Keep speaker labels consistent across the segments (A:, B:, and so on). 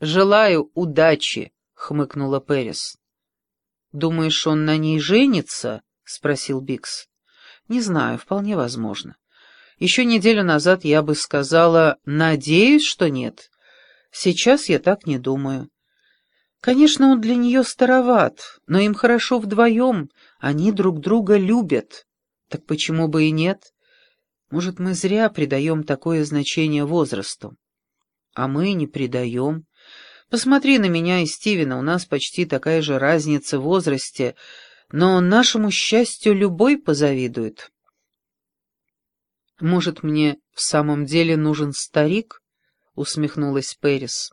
A: «Желаю удачи», — хмыкнула Перес. «Думаешь, он на ней женится?» — спросил Бикс. «Не знаю, вполне возможно. Еще неделю назад я бы сказала «надеюсь, что нет». Сейчас я так не думаю. Конечно, он для нее староват, но им хорошо вдвоем, они друг друга любят. Так почему бы и нет? Может, мы зря придаем такое значение возрасту? А мы не придаем. Посмотри на меня и Стивена, у нас почти такая же разница в возрасте, но нашему счастью любой позавидует. Может, мне в самом деле нужен старик? Усмехнулась Пэрис.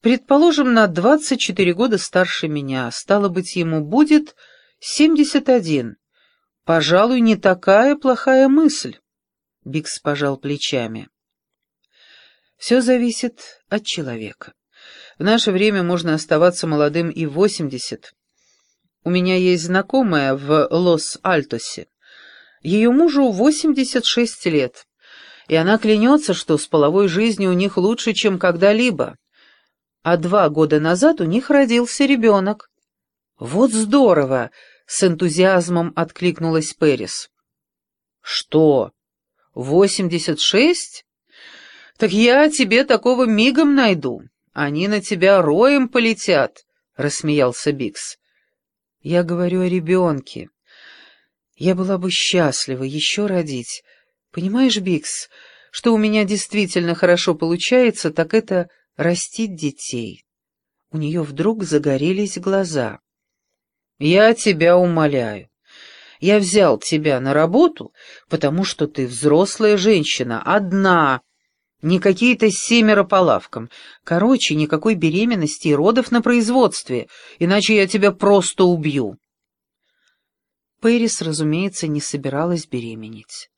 A: Предположим, на двадцать четыре года старше меня, стало быть, ему будет семьдесят один. Пожалуй, не такая плохая мысль. Бикс пожал плечами. Все зависит от человека. В наше время можно оставаться молодым и в восемьдесят. У меня есть знакомая в Лос-Альтосе. Ее мужу восемьдесят шесть лет, и она клянется, что с половой жизнью у них лучше, чем когда-либо. А два года назад у них родился ребенок. «Вот здорово!» — с энтузиазмом откликнулась Перис. «Что? Восемьдесят шесть? Так я тебе такого мигом найду. Они на тебя роем полетят, — рассмеялся Бикс. Я говорю о ребенке. Я была бы счастлива еще родить. Понимаешь, Бикс, что у меня действительно хорошо получается, так это растить детей. У нее вдруг загорелись глаза. Я тебя умоляю. Я взял тебя на работу, потому что ты взрослая женщина, одна, — не какие-то семеро по лавкам. Короче, никакой беременности и родов на производстве, иначе я тебя просто убью. Пэрис, разумеется, не собиралась беременеть.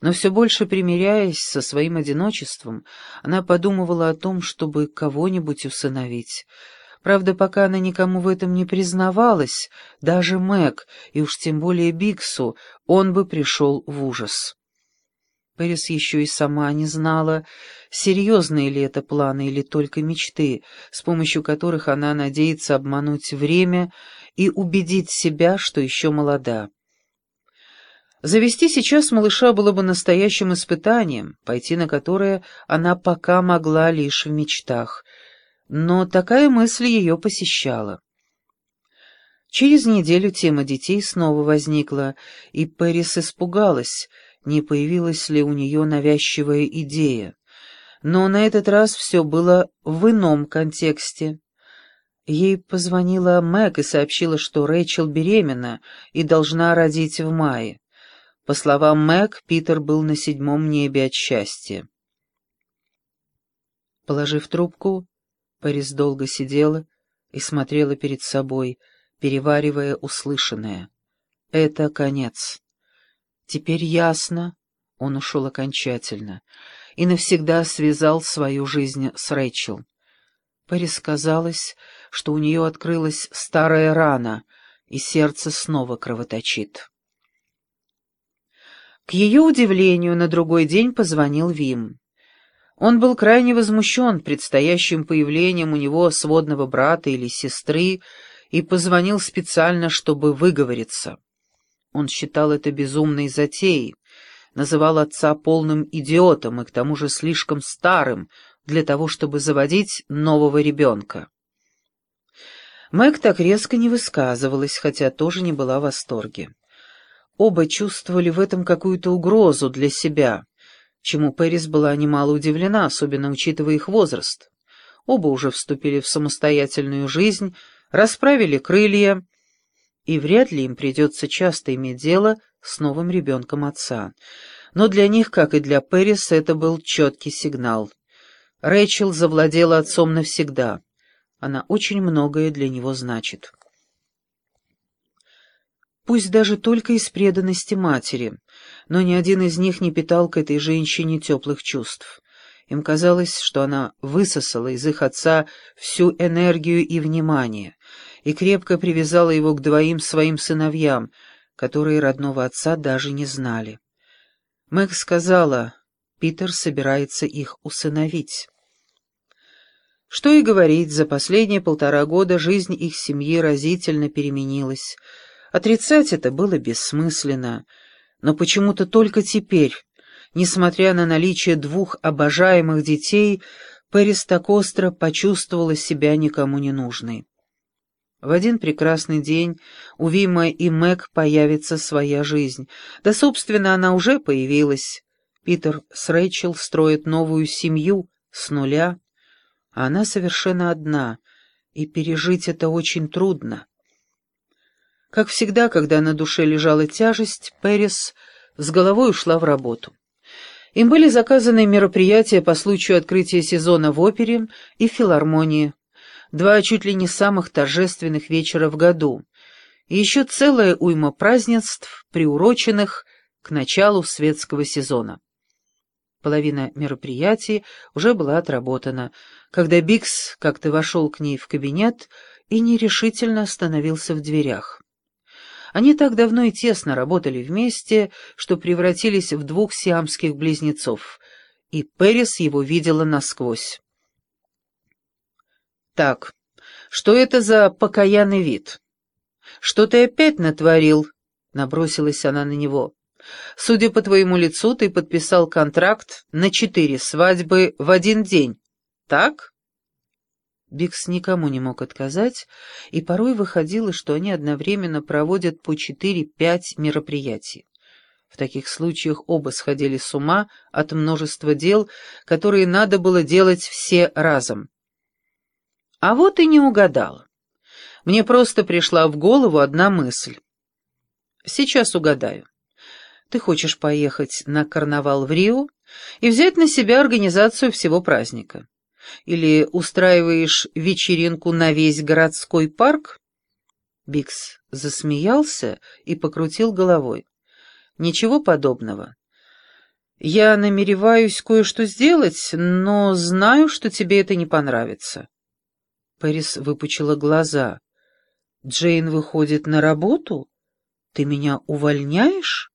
A: Но все больше примиряясь со своим одиночеством, она подумывала о том, чтобы кого-нибудь усыновить. Правда, пока она никому в этом не признавалась, даже Мэг, и уж тем более Биксу, он бы пришел в ужас. Пэрис еще и сама не знала, серьезные ли это планы или только мечты, с помощью которых она надеется обмануть время и убедить себя, что еще молода. Завести сейчас малыша было бы настоящим испытанием, пойти на которое она пока могла лишь в мечтах, но такая мысль ее посещала. Через неделю тема детей снова возникла, и Пэрис испугалась — не появилась ли у нее навязчивая идея. Но на этот раз все было в ином контексте. Ей позвонила Мэг и сообщила, что Рэйчел беременна и должна родить в мае. По словам Мэг, Питер был на седьмом небе от счастья. Положив трубку, Пэрис долго сидела и смотрела перед собой, переваривая услышанное. Это конец. Теперь ясно, он ушел окончательно и навсегда связал свою жизнь с Рэйчел. Пэрис казалось, что у нее открылась старая рана, и сердце снова кровоточит. К ее удивлению, на другой день позвонил Вим. Он был крайне возмущен предстоящим появлением у него сводного брата или сестры и позвонил специально, чтобы выговориться. Он считал это безумной затеей, называл отца полным идиотом и к тому же слишком старым для того, чтобы заводить нового ребенка. Мэг так резко не высказывалась, хотя тоже не была в восторге. Оба чувствовали в этом какую-то угрозу для себя, чему Пэрис была немало удивлена, особенно учитывая их возраст. Оба уже вступили в самостоятельную жизнь, расправили крылья и вряд ли им придется часто иметь дело с новым ребенком отца. Но для них, как и для Пэрис, это был четкий сигнал. Рэйчел завладела отцом навсегда. Она очень многое для него значит. Пусть даже только из преданности матери, но ни один из них не питал к этой женщине теплых чувств. Им казалось, что она высосала из их отца всю энергию и внимание, и крепко привязала его к двоим своим сыновьям, которые родного отца даже не знали. Мэг сказала, Питер собирается их усыновить. Что и говорить, за последние полтора года жизнь их семьи разительно переменилась. Отрицать это было бессмысленно, но почему-то только теперь, несмотря на наличие двух обожаемых детей, Пэрис так остро почувствовала себя никому не нужной. В один прекрасный день у Вима и Мэг появится своя жизнь. Да, собственно, она уже появилась. Питер с Рэйчел строят новую семью с нуля, а она совершенно одна, и пережить это очень трудно. Как всегда, когда на душе лежала тяжесть, Пэрис с головой ушла в работу. Им были заказаны мероприятия по случаю открытия сезона в опере и филармонии, два чуть ли не самых торжественных вечера в году, и еще целая уйма празднеств, приуроченных к началу светского сезона. Половина мероприятий уже была отработана, когда Бикс как-то вошел к ней в кабинет и нерешительно остановился в дверях. Они так давно и тесно работали вместе, что превратились в двух сиамских близнецов, и Пэрис его видела насквозь. «Так, что это за покаянный вид? Что ты опять натворил?» — набросилась она на него. «Судя по твоему лицу, ты подписал контракт на четыре свадьбы в один день, так?» Бикс никому не мог отказать, и порой выходило, что они одновременно проводят по четыре-пять мероприятий. В таких случаях оба сходили с ума от множества дел, которые надо было делать все разом. А вот и не угадала. Мне просто пришла в голову одна мысль. Сейчас угадаю. Ты хочешь поехать на карнавал в Рио и взять на себя организацию всего праздника? Или устраиваешь вечеринку на весь городской парк?» Бикс засмеялся и покрутил головой. «Ничего подобного. Я намереваюсь кое-что сделать, но знаю, что тебе это не понравится». Пэрис выпучила глаза. «Джейн выходит на работу? Ты меня увольняешь?»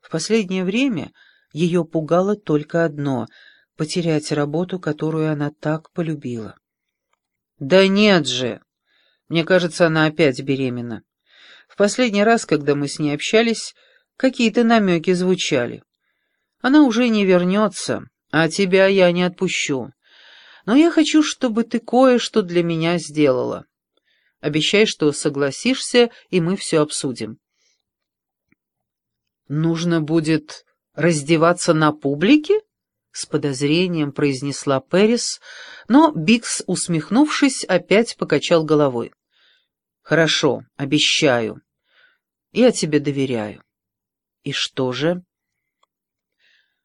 A: В последнее время ее пугало только одно — потерять работу, которую она так полюбила. «Да нет же! Мне кажется, она опять беременна. В последний раз, когда мы с ней общались, какие-то намеки звучали. Она уже не вернется, а тебя я не отпущу. Но я хочу, чтобы ты кое-что для меня сделала. Обещай, что согласишься, и мы все обсудим». «Нужно будет раздеваться на публике?» — с подозрением произнесла Пэрис, но Бикс, усмехнувшись, опять покачал головой. «Хорошо, обещаю. Я тебе доверяю». «И что же?»